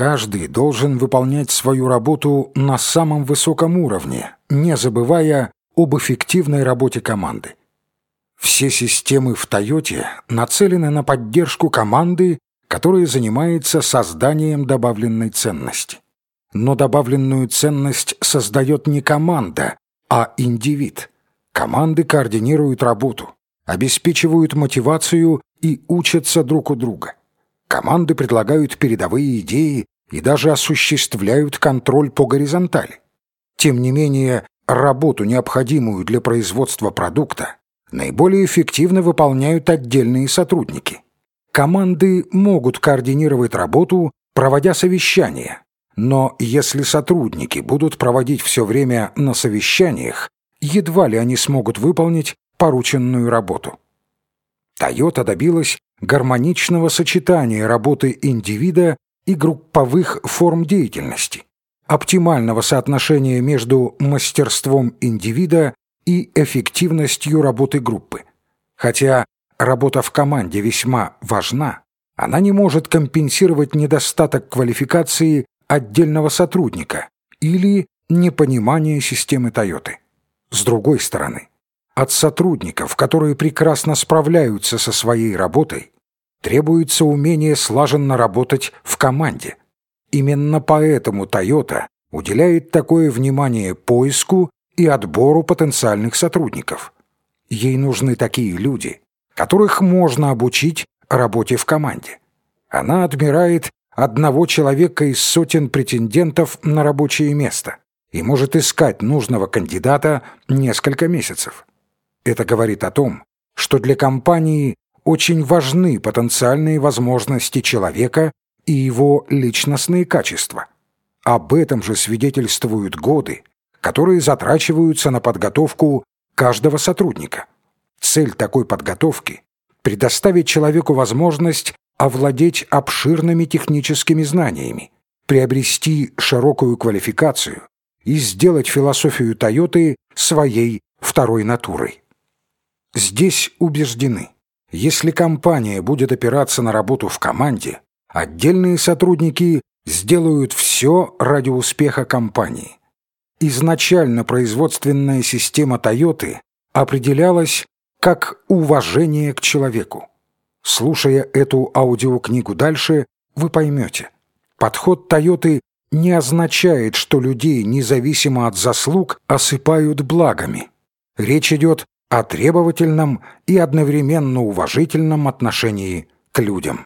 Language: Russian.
Каждый должен выполнять свою работу на самом высоком уровне, не забывая об эффективной работе команды. Все системы в Тойоте нацелены на поддержку команды, которая занимается созданием добавленной ценности. Но добавленную ценность создает не команда, а индивид. Команды координируют работу, обеспечивают мотивацию и учатся друг у друга. Команды предлагают передовые идеи и даже осуществляют контроль по горизонтали. Тем не менее, работу, необходимую для производства продукта, наиболее эффективно выполняют отдельные сотрудники. Команды могут координировать работу, проводя совещания, но если сотрудники будут проводить все время на совещаниях, едва ли они смогут выполнить порученную работу. Toyota добилась гармоничного сочетания работы индивида и групповых форм деятельности, оптимального соотношения между мастерством индивида и эффективностью работы группы. Хотя работа в команде весьма важна, она не может компенсировать недостаток квалификации отдельного сотрудника или непонимание системы Тойоты. С другой стороны, от сотрудников, которые прекрасно справляются со своей работой, требуется умение слаженно работать в команде. Именно поэтому Toyota уделяет такое внимание поиску и отбору потенциальных сотрудников. Ей нужны такие люди, которых можно обучить работе в команде. Она отбирает одного человека из сотен претендентов на рабочее место и может искать нужного кандидата несколько месяцев. Это говорит о том, что для компании очень важны потенциальные возможности человека и его личностные качества. Об этом же свидетельствуют годы, которые затрачиваются на подготовку каждого сотрудника. Цель такой подготовки – предоставить человеку возможность овладеть обширными техническими знаниями, приобрести широкую квалификацию и сделать философию Тойоты своей второй натурой. Здесь убеждены, если компания будет опираться на работу в команде, отдельные сотрудники сделают все ради успеха компании. Изначально производственная система Тойоты определялась как уважение к человеку. Слушая эту аудиокнигу дальше, вы поймете, подход Тойоты не означает, что людей, независимо от заслуг, осыпают благами. Речь идет о требовательном и одновременно уважительном отношении к людям.